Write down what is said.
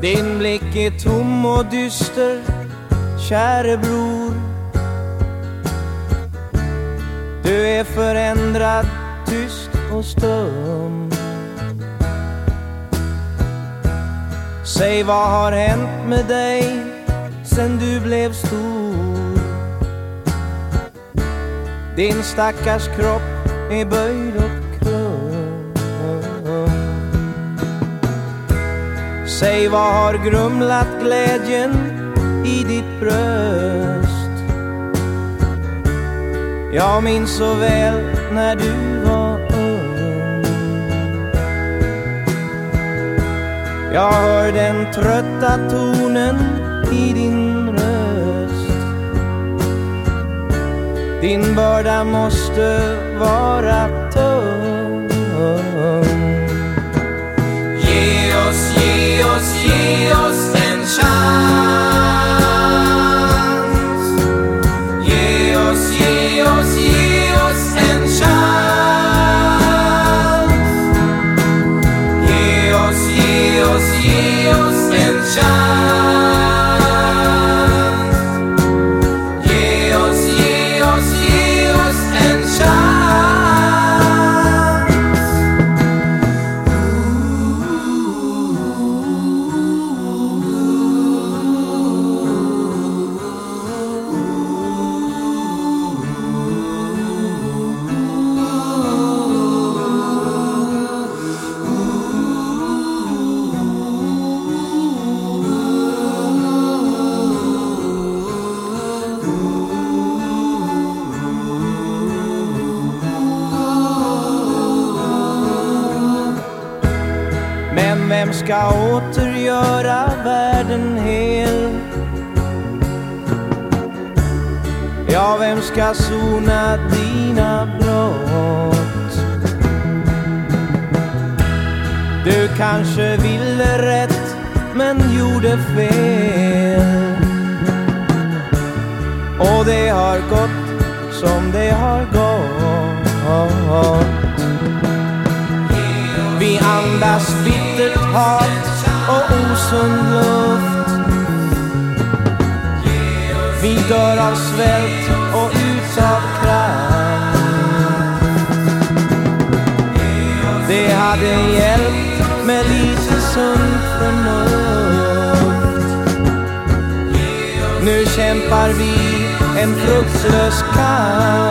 Din blick är tom och dyster, käre bror. Du är förändrad, tyst och stum. Säg vad har hänt med dig sen du blev stor? Din stackars kropp är böjd och Säg vad har grumlat glädjen i ditt bröst? Jag minns så väl när du var ung. Jag hör den trötta tonen i din röst. Din börda måste vara tung. E rios encharcam. Vem ska återgöra världen hel? Ja, vem ska sona dina brott? Du kanske ville rätt men gjorde fel Och det har gått som det har gått vi andas hat och osund luft. Vi dör av svält och utav kraft. Det hade hjälpt med lite sunt förnuft. Nu kämpar vi en fruktlös kamp.